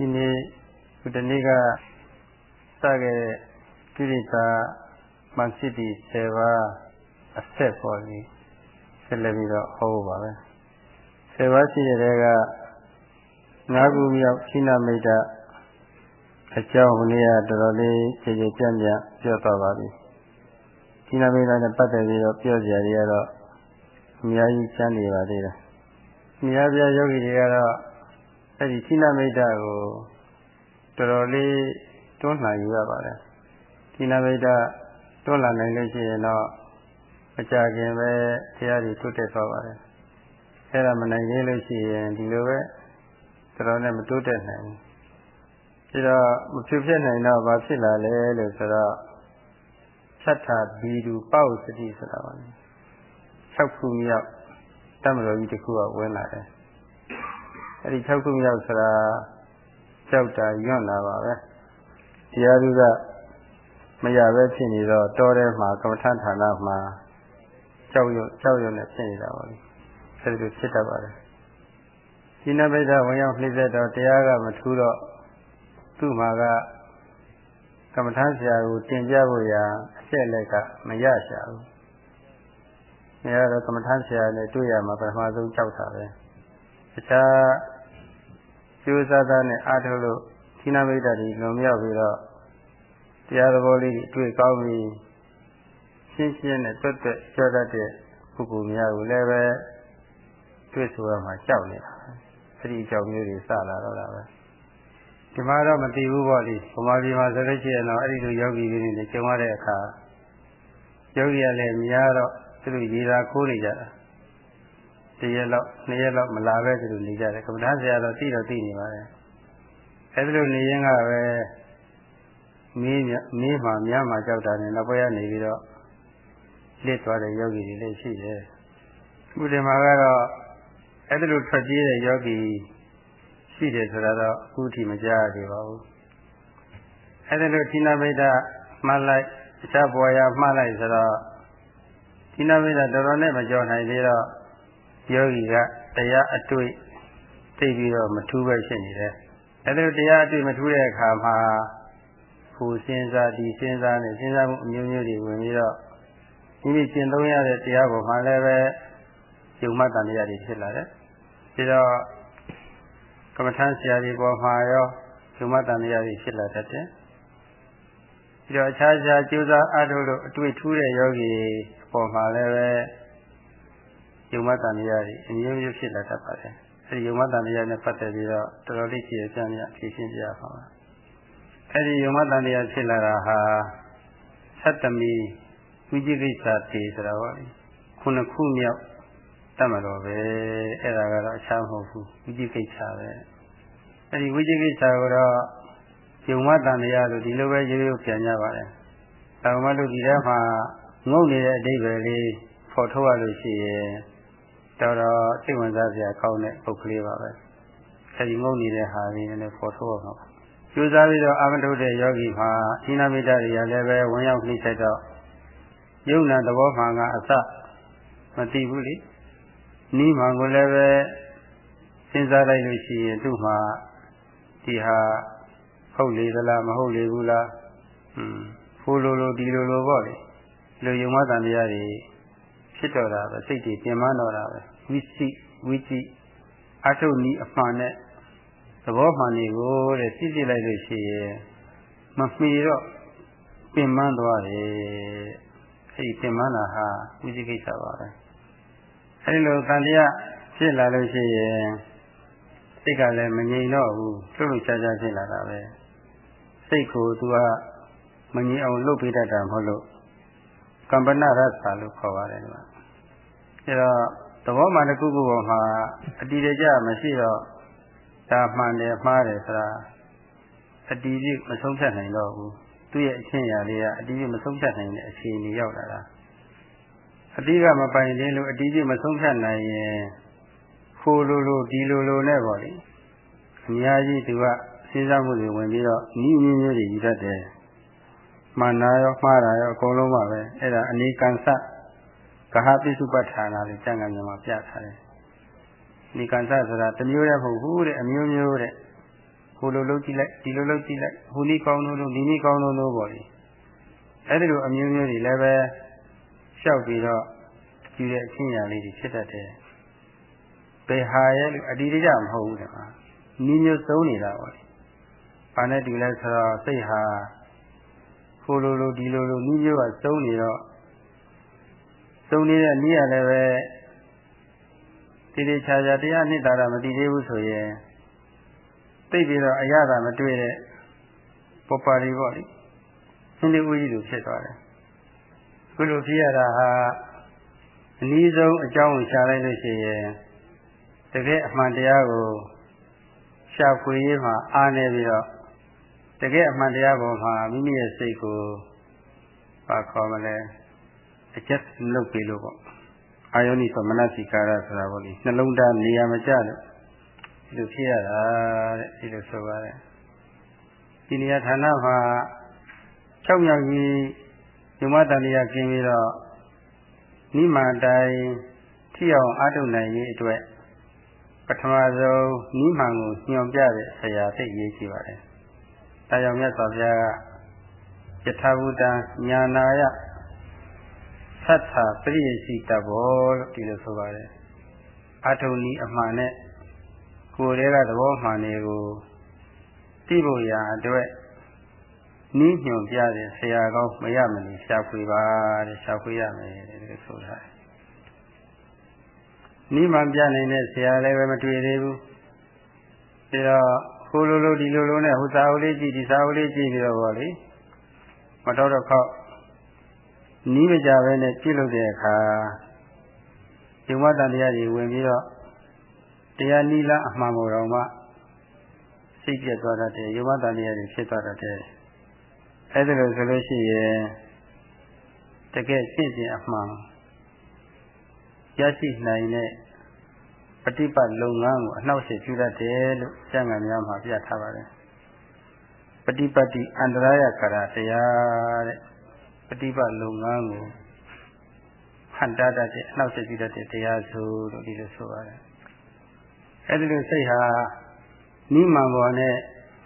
ဒီနေ့ဒီတနေ့ကစခဲ့ကိရိတာမန်စီတီ7ပါးအဆက်ပေါ်ပြီးဆက်လက်ပြီးတော့ဟောပါပဲ7ပါးရှိတဲ့က၅ခုမြောက်ခိနမိတ်တအကြောင်းဟိုနေ့ကတော်တော်လေးခြေခြေပြန့်ပြန့်ပြောသွားပါပြီခိနမိတ်တနဲ့ပတ်သက်ပြီးတော့ပြောကြရတွေကတော့အများကြီးချမ်းနေပါသေးတယ်မြားပြယောဂီတွေကတော့ အဲ့ဒီခိနမိတ်တကိုတော်တော်လေးတွန်းလှန်ယူရပါတယ်ခိနမိတ်တတွန်းလှန်နိုင်လို့ရှိရင်တော့မကြခင်ပဲတရားတွေတိုးတက်သွားပါတယ်အဲ့ဒါမနိုင်သေးလို့ရှိရင်ဒီလိုပဲတော်တော်နဲ့မတိုးတက်နိုင်ဘူးပြီးတော့မဖြစ်ဖြစ်နိုင်တော့ဘာဖြစ်လာလဲလို့ဆိုတော့သတ္ထဘီဒူပေါ့စတိဆိုတာပါလေ၆ခုမြောက်တမတော်ကြီးတစ်ခုကဝင်လာတယ် အဲ့ဒီ၆ခုမြောက်ဆိုတာကြောက်တာညွန့်လာပါပဲတရားသူကမရပဲဖြစ်နေတော့တောထဲမှာကမ္မထဌာနမှာကြောက်ရွံ့ကြောက်ရွံ့နဲ့ဖြစ်နေတာပါလေအဲ့ဒီလိုဖြစ်တတ်ပါတယ်ဒီနဗိဒဝင်ရောက်နှိမ့်သက်တော့တရားကမထူးတော့သူ့မှာကကမ္မထဆရာကိုတင်ပြဖို့ရာအချက်လက်ကမရရှာဘူး။အဲဒါကမ္မထဆရာနဲ့တွေ့ရမှာပထမဆုံးကြောက်တာပဲ။တခြား ကျိုးစားသားနဲ့အားထုတ်လို့သီနာမိတ်တာတွေလွန်မြောက်ပြီးတော့တရားသဘောလေးတွေတွေ့ကောင်းပြီးရှင်းရှင်းနဲ့တွတ်တွတ်ကြောတတ်တဲ့ပုဂ္ဂိုလ်များကိုလည်းပဲတွေ့ဆိုရမှာကြောက်နေတာ။အဲဒီအကြောင်းမျိုးတွေစလာတော့တာပဲ။ဒီမှာတော့မသိဘူးပေါ့လေ။ဗမာပြည်မှာဆိုလို့ရှိရင်တော့အဲ့ဒီလိုယောဂီတွေနဲ့ကြုံရတဲ့အခါယောဂီကလည်းများတော့သူတို့ရေသာခိုးနေကြတာ တရက်လောက်နှစ်ရက်လောက်မလာပဲသူတို့နေကြတယ်ကမ္ဘာဆရာတော့သိတော့သိနေပါတယ်အဲဒီလိုနေရင်ကပဲမီးမီးမှများမှကြောက်တာနဲ့နောက်ပွဲကနေပြီးတော့လစ်သွားတဲ့ယောဂီတွေလည်းရှိတယ်ဥဒိမာကတော့အဲဒီလိုထွက်ပြေးတဲ့ယောဂီရှိတယ်ဆိုတာတော့အခုထိမကြားရသေးပါဘူးအဲဒီလိုသီနာမိတ်တာမှတ်လိုက်တခြားဘွာရမှတ်လိုက်ဆိုတော့ဒီနာမိတ်တော်တော်နဲ့မကြောနိုင်သေးတော့ ယောဂီကတရားအတွေ့သိပြီးတော့မထူးပဲဖြစ်နေတယ်။အဲဒါတရားအတွေ့မထူးတဲ့အခါမှာကိုစဉ်းစားဒီစဉ်းစားနဲ့စဉ်းစားမှုအမျိုးမျိုးတွေဝင်ပြီးတော့ဒီနေ့ကျင့်သုံးရတဲ့တရားပေါ်မှာလည်းပဲယုံမှတ်တန်တရားတွေဖြစ်လာတယ်။ပြီးတော့ကမ္မထမ်းဆရာတွေပေါ်မှာရောယုံမှတ်တန်တရားတွေဖြစ်လာတတ်တယ်။ပြီးတော့အခြားခြားကြိုးစားအားထုတ်လို့အတွေ့ထူးတဲ့ယောဂီပေါ်မှာလည်းပဲ ယုံမတန်တရားတွေအမျိုးမျိုးဖြစ်လာတတ်ပါတယ်။အဲဒီယုံမတန်တရားနဲ့ပတ်သက်ပြီးတော့တော်တော်လေးကြည့်ရကြမြဖြေရှင်းပြရပါမယ်။အဲဒီယုံမတန်တရားဖြစ်လာတာဟာသတ္တမီဝိจิကိစ္စတေဆိုတာပေါ့လေ။ခုနှစ်ခုမြောက်တတ်မတော်ပဲ။အဲ့ဒါကတော့အခြားမဟုတ်ဘူး။ဝိจิကိစ္စပဲ။အဲဒီဝိจิကိစ္စကိုတော့ယုံမတန်တရားလို့ဒီလိုပဲရိုးရိုးပြန်ကြပါတယ်။ဒါမှမဟုတ်ဒီထဲမှာငုံနေတဲ့အဓိပ္ပာယ်လေးဖော်ထုတ်ရလို့ရှိရင် တော်တော်စိတ်ဝင်စားစရာကောင်းတဲ့ပုဂ္ဂလေးပါပဲအဲဒီငုံနေတဲ့ဟာလေးနဲ့ဖော်ထုတ်ရမှာပါကျိုးစားပြီးတော့အာမထုတ်တဲ့ယောဂီမှာသီနာမိတ္တတွေရလည်းပဲဝင်ရောက်နှိမ့်ဆက်တော့ယုံနာသဘောမှန်ကအစမသိဘူးလေနီးမှန်ကိုလည်းပဲစဉ်းစားလိုက်လို့ရှိရင်သူ့မှာဒီဟာဟုတ်လေသလားမဟုတ်လေဘူးလားอืมဖိုးလိုလိုဒီလိုလိုပေါ့လေလူယုံမတန်တရားတွေ ဖြစ်တော့တာပဲစိတ်တွေပြင်မတော့တာပဲဝိသိဝိจิအထုနီးအမှန်နဲ့သဘောမှန်တွေကိုတဲ့သိသိလိုက်လို့ရှိရင်မမှီတော့ပြင်မသွားတယ်အဲဒီပြင်မတာဟာဝိသိကိစ္စပါပဲအဲဒီလိုတန်တရားဖြစ်လာလို့ရှိရင်စိတ်ကလည်းမငြိမ်တော့ဘူးလှုပ်လှုပ်ရှားရှားဖြစ်လာတာပဲစိတ်ကိုသူကမငြိမ်အောင်လှုပ်ပေးတတ်တာမဟုတ်လို့ကမ္ပနရသလို့ခေါ်ပါတယ်ဒီမှာ အဲတော့သဘောမှန်တစ်ခုခုပေါ်မှာအတည်တကျမရှိတော့ဒါမှန်တယ်မှားတယ်ဆိုတာအတည်ပြုမဆုံးဖြတ်နိုင်တော့ဘူးသူ့ရဲ့အချင်းရာလေးကအတည်ပြုမဆုံးဖြတ်နိုင်တဲ့အခြေအနေရောက်လာတာအတိကမပိုင်သေးလို့အတည်ပြုမဆုံးဖြတ်နိုင်ရင်ခိုးလိုလိုဒီလိုလိုနဲ့ပေါ့လေအများကြီးသူကစဉ်းစားမှုတွေဝင်ပြီးတော့ဤအမျိုးမျိုးတွေယူတတ်တယ်မှန်တာရောမှားတာရောအကုန်လုံးပါပဲအဲ့ဒါအနေကံစ ကဟပိစုပဋ္ဌာနာလေးကျမ်းဂန်မှာပြထားတယ်။ဒီကံစဆိုတာတမျိုးတည်းမဟုတ်ဘူးတဲ့အမျိုးမျိုးတဲ့ဟိုလိုလုပ်ကြည့်လိုက်ဒီလိုလုပ်ကြည့်လိုက်ဟိုနည်းကောင်းလို့လို့ဒီနည်းကောင်းလို့လို့ပေါ့လေအဲ့ဒီလိုအမျိုးမျိုးတွေလည်းပဲလျှောက်ပြီးတော့ကြည့်တဲ့အချင်းညာလေးတွေဖြစ်တတ်တယ်ဘယ်ဟာရဲ့အတိအကျမဟုတ်ဘူးတဲ့မှာနည်းမျိုးသုံးနေတာပေါ့လေဘာနဲ့တူလဲဆိုတော့စိတ်ဟာဟိုလိုလိုဒီလိုလိုနည်းမျိုးကသုံးနေတော့ သုံးနေတဲ့နည်းရလည်းပဲတိတိကျကျတရားနှစ်သာရမသိသေးဘူးဆိုရင်သိပြီးတော့အရသာမတွေ့တဲ့ပပရီပေါ့လေရှင်းလေးဦးကြီးလိုဖြစ်သွားတယ်ခုလိုဖြစ်ရတာဟာအနည်းဆုံးအကြောင်းကိုရှာလိုက်လို့ရှိရင်တကယ်အမှန်တရားကိုရှာဖွေရေးမှာအားနေပြီးတော့တကယ်အမှန်တရားပေါ်မှာမိမိရဲ့စိတ်ကိုပါခေါ်မလဲ အကျက်လုပ်ပြီးလို့ပေါ့အာယောနိသမနစိကာရဆိုတာပေါ့လေနှလုံးသားနေရာမကျလို့ဒီလိုဖြစ်ရတာတဲ့ဒီလိုဆိုပါတယ်ဒီနေရာဌာနမှာ၆မြောက်ကြီးဓမ္မတန်တရားကျင်းပြီးတော့နိမန်တိုင်းထိအောင်အားထုတ်နိုင်ရေးအတွက်ပထမဆုံးနိမန်ကိုညွှန်ပြတဲ့ဆရာသိရေးရှိပါတယ်။ဒါကြောင့်မြတ်စွာဘုရားကယထာဘူတံညာနာယ သတ္ထပရိယစီတဘောလို့ဒီလိုဆိုပါတယ်။အာထုံဤအမှန်နဲ့ကိုယ်တည်းကသဘောမှန်တွေကိုသိဖို့ရာအတွက်နီးညွန်ပြတဲ့ဆရာကောင်းမရမနေရှာဖွေပါတဲ့ရှာဖွေရမယ်တဲ့ဒီဆိုတာနီးမှပြနိုင်တဲ့ဆရာလည်းပဲမတွေ့သေးဘူးပြီးတော့ဟိုလိုလိုဒီလိုလိုနဲ့ဟိုစာအုပ်လေးကြည့်ဒီစာအုပ်လေးကြည့်ပြီးတော့ဗောလေမတော်တော့ခောက် နီးမကြပဲနဲ့ပြုလုပ်တဲ့အခါဒီမတ္တတရားတွေဝင်ပြီးတော့တရားနီးလားအမှန်ပေါ်တော့မှစိတ်ပြတ်သွားတတ်တယ်ယုံမတ္တတရားတွေဖြစ်သွားတတ်တယ်အဲ့ဒါလို့ဆိုလို့ရှိရင်တကယ်ရှင်းရှင်းအမှန်ရရှိနိုင်တဲ့ပฏิပတ်လုပ်ငန်းကိုအနှောက်အယှက်ပြုတတ်တယ်လို့ကျမ်းဂန်များမှာပြထားပါတယ်ပฏิပတ်တိအန္တရာယကာရတရားတဲ့ ပฏิပတ်လုပ်ငန်းကိုဟန်တာတတ်တဲ့အနှောက်အယှက်ပြုတတ်တဲ့တရားဆိုလို့ဒီလိုဆိုပါတယ်အဲ့ဒီလိုစိတ်ဟာနိမန်ပေါ်နဲ့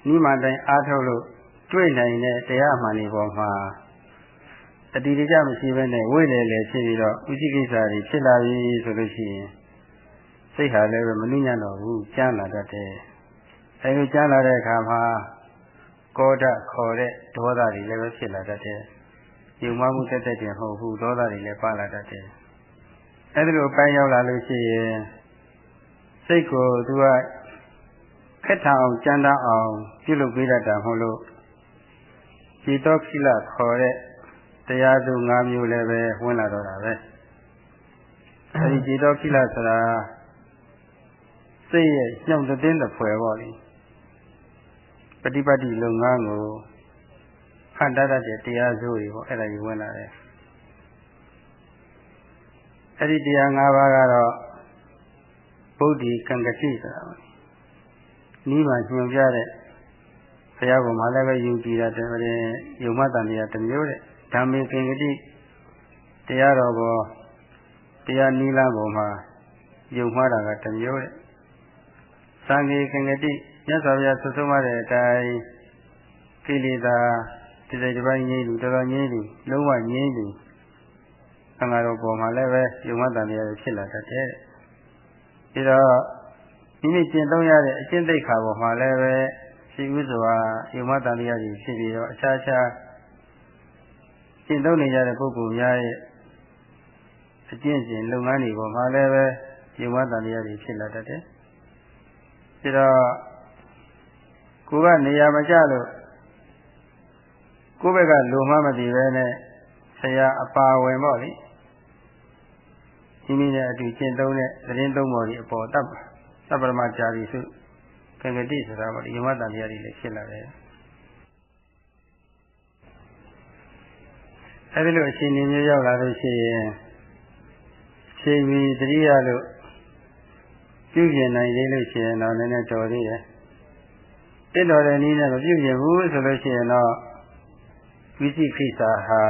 နိမန်တိုင်းအားထုတ်လို့တွေ့နိုင်တဲ့တရားမှန်တွေပေါ်မှာအတိအကျမရှိဘဲနဲ့ဝိလေလေဖြစ်ပြီးတော့ဥจิကိစ္စတွေဖြစ်လာပြီဆိုလို့ရှိရင်စိတ်ဟာလည်းပဲမနှိမ့်ညံ့တော့ဘူးကျမ်းလာတတ်တယ်။အဲဒီကျမ်းလာတဲ့အခါမှာကောဒခေါ်တဲ့ဒေါသတွေလည်းပဲဖြစ်လာတတ်တယ်။ ယုံမှမှုတက်တက်တင်မဟုတ်ဘူးဒေါသတွေလည်းပါလာတတ်တယ်။အဲဒီလိုပိုင်းရောက်လာလို့ရှိရင်စိတ်ကိုသူကခက်ထအောင်ကြမ်းတမ်းအောင်ပြုလုပ်ပေးတတ်တာမဟုတ်လို့ခြေတော်ခိလခေါ်တဲ့တရားသူ၅မျိုးလည်းပဲဝင်လာတော့တာပဲအဲဒီခြေတော်ခိလဆိုတာစိတ်ရဲ့ညှောင့်တဲ့တဲ့ဖွယ်ပေါ့လေပฏิပတ်တိလုပ်ငန်းကို ဟန်တတ်တဲ့တရားစုတွေပေါ့အဲ့ဒါကြီးဝင်လာတယ်အဲ့ဒီတရား၅ပါးကတော့ဗုဒ္ဓီကံကတိဆိုတာပေါ့နိဗ္ဗာန်ညွှန်ပြတဲ့ဘုရားကမှလည်းပဲယုံကြည်တာတည်းယုံမတန်တရားတစ်မျိုးတဲ့ဓမ္မေကင်္ဂတိတရားတော်ဘောတရားနိလန်းပေါ်မှာယုံမှားတာကတစ်မျိုးတဲ့သံဃေကင်္ဂတိမြတ်စွာဘုရားဆွဆုံးမတဲ့အတိုင်းကိလေသာဒီ စိတ်တစ်ပိုင်းငြိမ်းလူတော်တော်ငြိမ်းလူလုံးဝငြိမ်းလူသံဃာတော်ပေါ်မှာလည်းပဲယုံမတန်တရားဖြစ်လာတတ်တဲ့ပြီးတော့မိမိကျင့်သုံးရတဲ့အကျင့်သိက္ခာပေါ်မှာလည်းပဲရှိဥစွာယုံမတန်တရားကြီးဖြစ်ပြီးတော့အခြားခြားကျင့်သုံးနေကြတဲ့ပုဂ္ဂိုလ်များရဲ့အကျင့်စဉ်လုပ်ငန်းတွေပေါ်မှာလည်းပဲယုံမတန်တရားကြီးဖြစ်လာတတ်တယ်။ဒါတော့ကိုယ်ကနေရာမကျလို့ ကိုယ့်ဘက်ကလိုမှမသိပဲနဲ့ဆရာအပါဝင်ပေါ့လေမိမိနဲ့အတူကျင့်သုံးတဲ့သတင်းသုံးပေါ်ဒီအပေါ်တပ်သဗ္ဗမကြာရီစုကံကတိဆိုတာပေါ့ဒီယမတန်တရားတွေလည်းဖြစ်လာတယ်အဲဒီလိုအချိန်မျိုးရောက်လာလို့ရှိရင်ချိန်ပြီးတတိယလို့ပြုကျင်နိုင်သေးလို့ရှိရင်တော့နည်းနည်းတော်သေးတယ်တင့်တော်တဲ့နည်းနဲ့မပြုကျင်ဘူးဆိုလို့ရှိရင်တော့ ဝိသိခိစာဟာ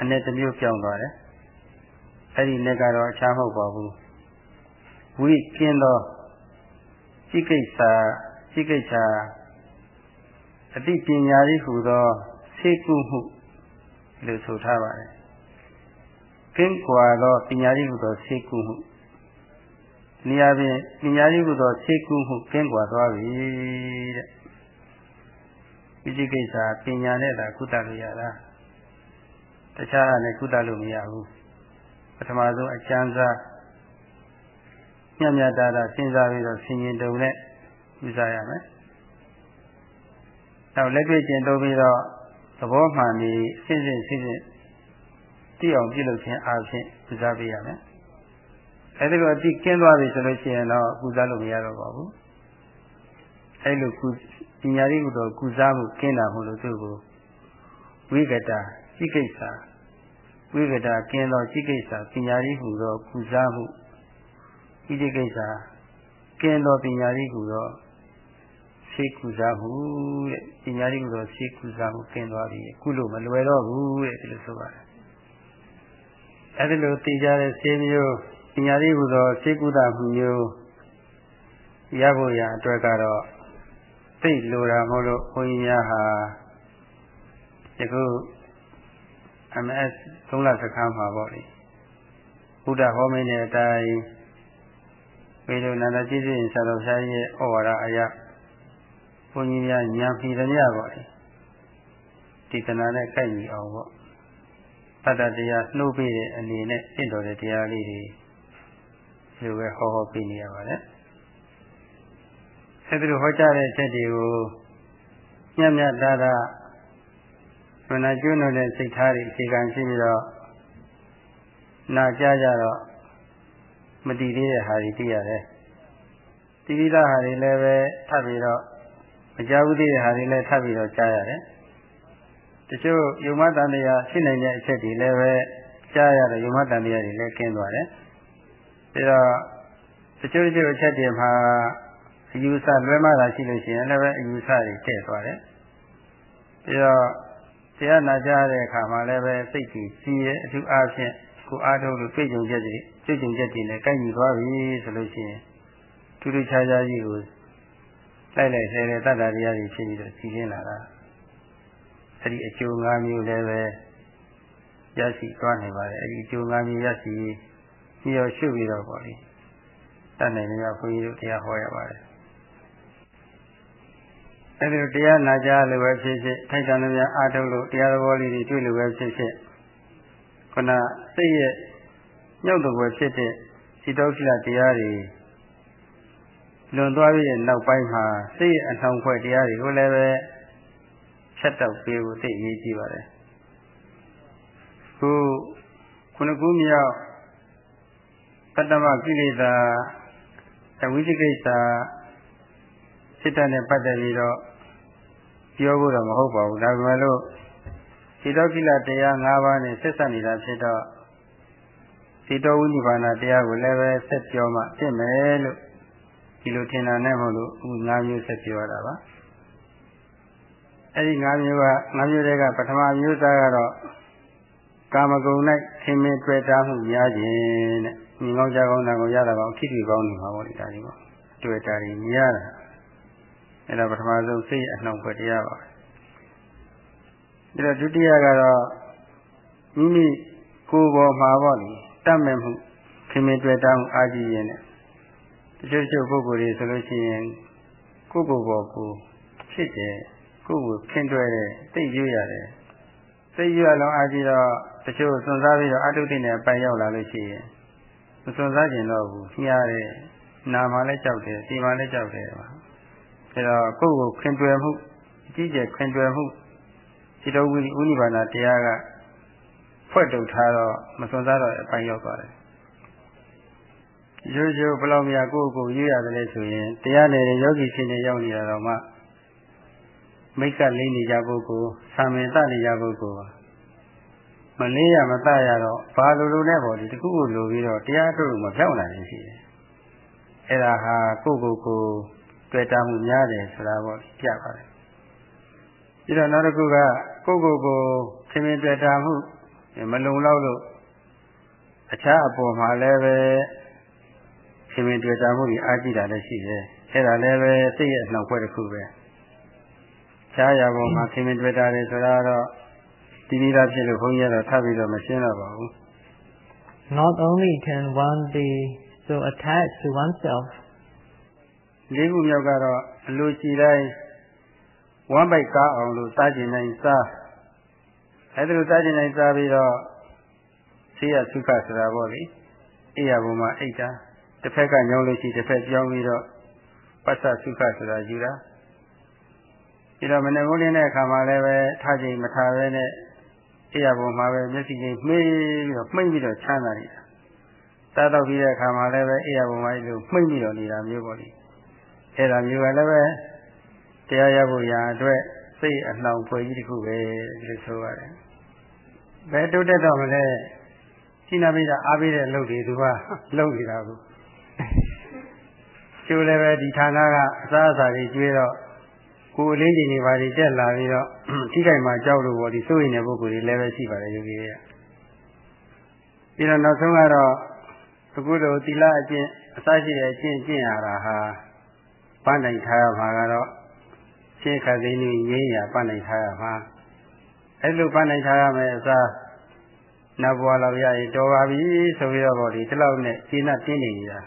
အ내တစ်မျိုးပြောင်းသွားတယ်အဲ့ဒီနဲ့ကတော့အခြားမဟုတ်ပါဘူးဝိကင်းသောစိကိစ္စစိကိစ္စအတိပညာဤဟူသောစေကုမှုလို့ဆိုထားပါတယ်ကင်းကွာသောပညာဤဟူသောစေကုမှုနေရာဖြင့်ပညာဤဟူသောစေကုမှုကင်းကွာသွားပြီတဲ့ ဝိသိကိစ္စပညာနဲ့သာကုသလို့ရတာတခြားနဲ့ကုသလို့မရဘူးပထမဆုံးအကျဉ်းစားညံ့ညတာတာစဉ်းစားပြီးတော့ဆင်ញင်တုံနဲ့ယူစားရမယ်နောက်လက်တွေ့ကျင့်သုံးပြီးတော့သဘောမှန်ပြီးအစစ်စစ်စစ်စစ်တည်အောင်ပြုလုပ်ခြင်းအားဖြင့်ယူစားပေးရမယ်အဲဒီလိုအတိကျင်းသွားပြီဆိုလို့ရှိရင်တော့ကုစားလို့မရတော့ပါဘူး အဲလိုကုပညာရိကုတော်ကုစားမှုကျင်းတာမို့လို့သူ့ကိုဝိကတာစိကိစ္စဝိကတာကျင်းသောစိကိစ္စပညာရိဟုသောကုစားမှုဣတိကိစ္စကျင်းသောပညာရိဟုသောစိတ်ကုစားမှုတဲ့ပညာရိဟုသောစိတ်ကုစားမှုကျင်းသွားပြီကုလို့မလွယ်တော့ဘူးတဲ့ဒီလိုဆိုပါတယ်အဲဒီလိုသိကြတဲ့ဆေးမျိုးပညာရိဟုသောစိတ်ကုသမှုမျိုးရဖို့ရအတွက်ကတော့ သိလိုတာမဟုတ်လို့ဘုန်းကြီးများဟာယခု MS သုံးလစခန်းမှာပေါ့လေဘုရားဟောမင်းတဲ့အတိုင်းဝေဒနာနာကြည့်ရင်ဆရာတော်ဆရာကြီးရဲ့ဩဝါဒအရာဘုန်းကြီးများဉာဏ်ဖြီသမျှပေါ့လေဒီကနာနဲ့ကိုက်ညီအောင်ပေါ့တတ္တတရားနှိုးပေးတဲ့အနေနဲ့တင့်တော်တဲ့တရားလေးတွေဒီလိုပဲဟောဟောပေးနေရပါတယ် အဲဒီလိုဟောကြားတဲ့အချက်တွေကိုညံ့ညံ့တာတာမနာကျွန်းတဲ့စိတ်ထားတွေအခြေခံရှိပြီးတော့နာကြကြတော့မတည်သေးတဲ့ဟာတွေသိရတယ်။တိတိသားဟာတွေလည်းပဲထပ်ပြီးတော့မကြဘူးသေးတဲ့ဟာတွေလည်းထပ်ပြီးတော့ကြားရတယ်။တချို့ယုံမတန်တရားရှိနိုင်တဲ့အချက်တွေလည်းပဲကြားရတဲ့ယုံမတန်တရားတွေလည်းကျင်းသွားတယ်။ဒါတော့တချို့တချို့အချက်တွေမှာ အယူဆလွဲမှားတာရှိလို့ရှိရင်လည်းပဲအယူဆတွေတည့်သွားတယ်။ပြီးတော့တရားနာကြတဲ့အခါမှာလည်းပဲစိတ်ကြီးကြီးရဲ့အထူးအားဖြင့်ကိုအားထုတ်လို့တွေ့ကြုံချက်တွေတွေ့ကြုံချက်တွေနဲ့ကိုက်ညီသွားပြီဆိုလို့ရှိရင်ထူးထူးခြားခြားကြီးကိုလိုက်လိုက်ဆဲတဲ့တတ္တတရားတွေဖြစ်ပြီးတော့ကြည်ရင်းလာတာအဲ့ဒီအကျိုး၅မျိုးလည်းပဲရရှိသွားနိုင်ပါတယ်အဲ့ဒီအကျိုး၅မျိုးရရှိပြီးတော့ရှုပြီးတော့ပေါ့လေတတ်နိုင်နေရဘုန်းကြီးတို့တရားဟောရပါတယ် အဲဒီတရားနာကြလို့ပဲဖြစ်ဖြစ်ထိုက်တန်လို့များအားထုတ်လို့တရားတော်လေးတွေတွေ့လို့ပဲဖြစ်ဖြစ်ခုနစိတ်ရဲ့ညှောက်တော်ပဲဖြစ်တဲ့စိတောရှိလတရားတွေလွန်သွားပြီးတဲ့နောက်ပိုင်းမှာစိတ်ရဲ့အနှောင်ဖွဲ့တရားတွေကိုလည်းပဲချက်တော့ပေးဖို့သိအရေးကြီးပါတယ်ခုခုနကူးမြောက်တတ္တမကိလေသာအဝိသိကိစ္စစိတ်တနဲ့ပတ်သက်ပြီးတော့ ပြောဖို့တော့မဟုတ်ပါဘူးဒါပေမဲ့လို့ဒီတော့ကိလတရား၅ပါးနဲ့ဆက်ဆက်နေတာဖြစ်တော့ဒီတော်ဝိနိဗ္ဗာန်တရားကိုလည်းပဲဆက်ပြောမှပြင့်မယ်လို့ဒီလိုထင်တာနဲ့မဟုတ်လို့အခု၅မျိုးဆက်ပြောတာပါအဲ့ဒီ၅မျိုးက၅မျိုးတွေကပထမမျိုးသားကတော့ကာမဂုဏ်၌သင်္မေတွေ့တာမှုများခြင်းတဲ့မြင်ကောင်းကြကောင်းတာကိုရတာကောင်ခိတိကောင်းနေမှာပေါ့ဒီဒါကြီးပေါ့တွေ့တာကြီးများတာ အဲ့ဒါပထမဆုံးစိတ်အနှောင့်ဖွယ်တရားပါအဲ့တော့ဒုတိယကတော့မိမိကိုယ်ပေါ်မှာပေါ့လေတတ်မဲ့မှုခင်မင်တွေ့တောင်းအာကြည့်ရင်တချို့ချို့ပုဂ္ဂိုလ်တွေဆိုလို့ရှိရင်ကိုယ်ကိုယ်ပေါ်ကိုဖြစ်တယ်ကိုယ်ကိုခင်တွေ့တယ်သိရွရတယ်သိရွရလုံးအာကြည့်တော့တချို့စွန့်စားပြီးတော့အတုတိနဲ့ပိုင်ရောက်လာလို့ရှိရင်မစွန့်စားကျင်တော့ဘူးညားတယ်နာမှလည်းကြောက်တယ်စီမှလည်းကြောက်တယ်ပါ အဲတော့ကိုယ့်ကိုခင်တွယ်မှုအကြီးကျယ်ခင်တွယ်မှုစိတဝိဥနိဗ္ဗာန်တရားကဖွဲ့တုပ်ထားတော့မစွန့်စားတော့အပိုင်းရောက်သွားတယ်ရိုးရိုးဘလောက်များကိုယ့်ကိုယ်ရွရတယ်လဲဆိုရင်တရားနယ်ယောဂီရှင်တွေရောက်နေတာတော့မှမိတ်ကလိမ့်နေကြပုဂ္ဂိုလ်ဆံမင်တနေကြပုဂ္ဂိုလ်မလေးရမတရတော့ဘာလိုလိုနဲ့ပေါ့ဒီတခုခုလိုပြီးတော့တရားထုတ်လို့မပြောင်းနိုင်ဘူးရှိတယ်အဲ့ဒါဟာကိုယ့်ကိုယ်ကို တွေ့တာမှုများတယ်ဆိုတာပေါ့ပြပါတယ်ပြီးတော့နောက်တစ်ခုကကိုယ့်ကိုယ်ကိုခင်မင်တွေ့တာမှုမလုံလောက်လို့အခြားအပေါ်မှာလည်းပဲခင်မင်တွေ့တာမှုကြီးအားကြည့်တာလည်းရှိတယ်အဲ့ဒါလည်းပဲစိတ်ရဲ့အနှောက်ပွဲတစ်ခုပဲရှားရပေါ်မှာခင်မင်တွေ့တာလေဆိုတာတော့ဒီပြီးသားဖြစ်လို့ဘုန်းကြီးကတော့ထပ်ပြီးတော့မရှင်းတော့ပါဘူး Not only can one be so attached to oneself, လေးခုမြောက်ကတော့အလိုကြည်တိုင်းဝမ်းပိုက်ကားအောင်လို့စားကျင်နိုင်စားအဲဒါလိုစားကျင်နိုင်စားပြီးတော့ဆေးရသုခဆိုတာပေါ့လေအိယာဘုံမှာအိတ်တာတစ်ဖက်ကညောင်းလို့ရှိတစ်ဖက်ပြောင်းပြီးတော့ပတ်သသုခဆိုတာယူတာပြီးတော့မနေ့ကလေးတဲ့အခါမှာလည်းပဲထားချိန်မထားပဲနဲ့အိယာဘုံမှာပဲမျက်စိချင်းမှိပြီးတော့မှိတ်ပြီးတော့ချမ်းသာနေတာစားတော့ပြီးတဲ့အခါမှာလည်းပဲအိယာဘုံမှာအဲ့လိုမှိတ်ပြီးတော့နေတာမျိုးပေါ့လေ အဲ့ဒါမျိုးကလည်းပဲတရားရဖို့ရာအတွက်စိတ်အနှောင်ဖွဲ့ကြီးတစ်ခုပဲလို့ဆိုရတယ်ဘယ်တိုးတက်တော့မလဲရှင်းနာပိတာအားပေးတဲ့လုပ်တွေသူကလုပ်နေတာကိုကျိုးလည်းပဲဒီဌာနကအစားအစာတွေကျွေးတော့ကိုယ်အလေးချိန်တွေပါတွေတက်လာပြီးတော့ထိခိုက်မှကြောက်လို့ပေါ့ဒီစိုးရင်တဲ့ပုဂ္ဂိုလ်တွေလည်းပဲရှိပါတယ်ယောဂီတွေကပြီးတော့နောက်ဆုံးကတော့အခုလိုသီလအကျင့်အစရှိတဲ့အကျင့်ကျင့်ရတာဟာ ပန်းတိုင်ထားရမှာကတော့ရှင်းခသိနေငြိမ်းရပန်းတိုင်ထားရမှာအဲ့လိုပန်းတိုင်ထားရမယ်အစားနောက်ဘဝလောက်ရရင်တော်ပါပြီဆိုပြီးတော့ဗောဒီဒီလောက်နဲ့ရှင်းနဲ့တင်းနေနေတာ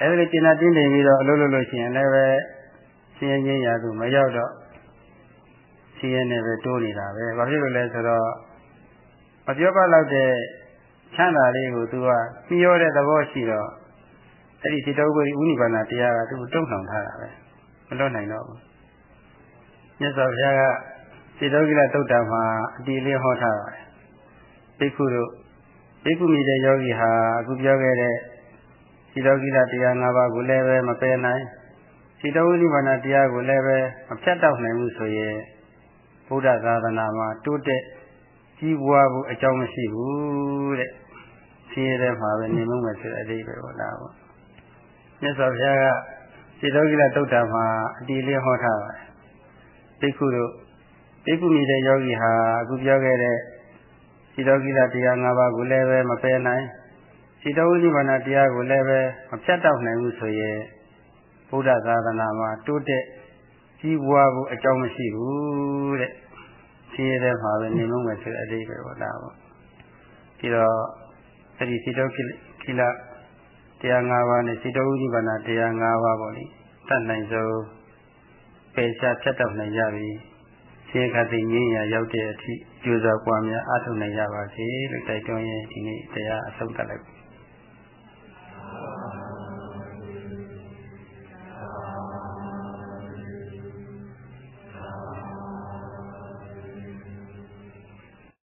အဲ့ဒီရှင်းနဲ့တင်းနေပြီးတော့အလုပ်လုပ်လို့ရှိရင်လည်းပဲရှင်းရင်းရသူမရောက်တော့ရှင်းရင်းနဲ့ပဲတိုးနေတာပဲဘာဖြစ်လို့လဲဆိုတော့မပြောပါတော့တဲ့ချမ်းသာလေးကိုသူကပြီးရောတဲ့သဘောရှိတော့ အဲ့ဒီစိတ္တဥပ္ပရိဥနိဗ္ဗာန်တရားကသူတုံ့နှောင်ထားတာပဲမလွတ်နိုင်တော့ဘူးမြတ်စွာဘုရားကစိတ္တဥကိလသုတ်တံမှာအတီလေးဟောထားပါတယ်ဘိက္ခုတို့ဘိက္ခုမိတဲ့ယောဂီဟာအခုပြောခဲ့တဲ့စိတ္တဥကိလတရား၅ပါးကိုလည်းပဲမပယ်နိုင်စိတ္တဝိနိဗ္ဗာန်တရားကိုလည်းပဲမဖြတ်တော့နိုင်ဘူးဆိုရင်ဘုရားသာသနာမှာတိုးတက်ကြီးပွားဖို့အကြောင်းမရှိဘူးတဲ့ဆင်းရဲတဲ့မှာပဲနေမှုမယ်ဆိုတဲ့အဓိပ္ပာယ်ပေါ့လားပေါ့ မြတ်စွာဘုရားကစေတောကိလတုတ်တာမှာအတီလေးဟောထားပါတယ်ဘိက္ခုတို့ဘိက္ခုမိတဲ့ယောဂီဟာအခုပြောခဲ့တဲ့စေတောကိလတရား၅ပါးကိုလည်းပဲမပယ်နိုင်စေတောဝိနိဗ္ဗာန်တရားကိုလည်းပဲမဖြတ်တော့နိုင်ဘူးဆိုရင်ဘုရားသာသနာမှာတိုးတက်ကြီးပွားဖို့အကြောင်းမရှိဘူးတဲ့ဆင်းရဲတဲ့မှာပဲနေမှုမယ်ဆိုတဲ့အဓိပ္ပာယ်ပေါ့လားပေါ့ပြီးတော့အဲ့ဒီစေတောကိလ တရား၅ပါးနဲ့စိတ္တဝိနိဗ္ဗာန်တရား၅ပါးပေါ့လေတတ်နိုင်ဆုံးပယ်ရှားဖြတ်တောက်နိုင်ကြပြီရှင်းခတ်သိငြိမ်းရာရောက်တဲ့အထိကြိုးစားပွားများအားထုတ်နိုင်ကြပါစေလို့တိုက်တွန်းရင်ဒီနေ့တရားအဆုံးသတ်လိုက်